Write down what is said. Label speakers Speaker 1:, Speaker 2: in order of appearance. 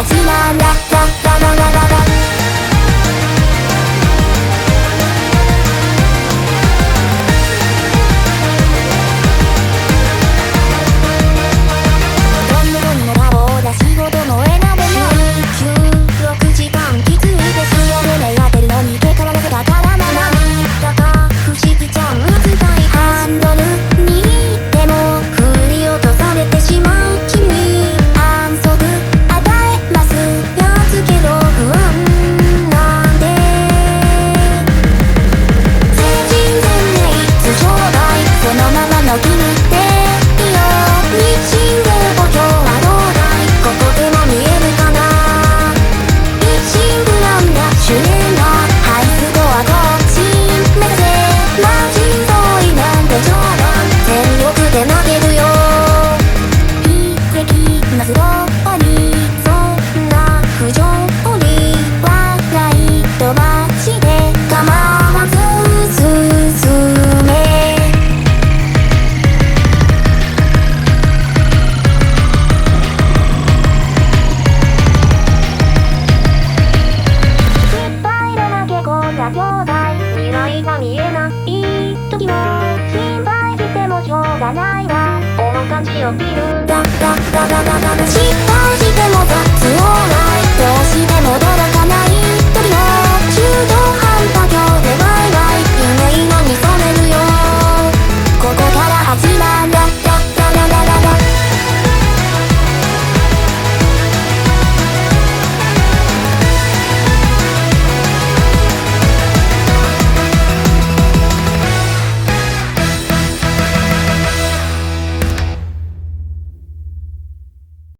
Speaker 1: こから始まる
Speaker 2: ララララ
Speaker 1: が兄弟
Speaker 2: いが見えな
Speaker 1: い時も心配してもしょうがないわ。
Speaker 2: この感じをビルだだだだだだ失
Speaker 1: 敗しても雑音